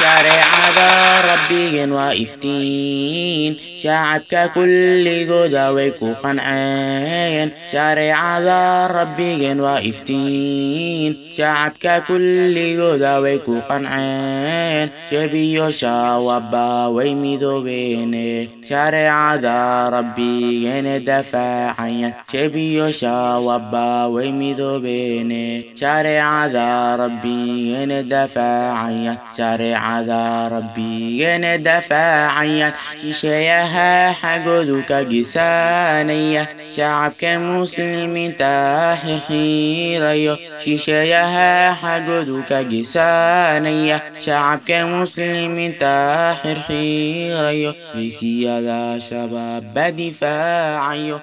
shareecada rabbigeen waa iftiin shacabka kulligooda way ku qanceen shareecada rabbigeen waa iftiin shacabka kulligooda way ku qanceen jebiyo shaawaba way midoobeene shareecada rabbigeene dafaacayan jebiyo shaawaba way midoobeene shareecada rabbigeene dafaacayan shareecada rabbigeene dafaacayan shisheeyaha xagoodu ka gisaanaya shacabka muslimiinta xirxiirayo shisheeyaha xagoodu ka gisaanaya shacabka muslimiinta xirxiirayo geesiyada shabaabba difaacayo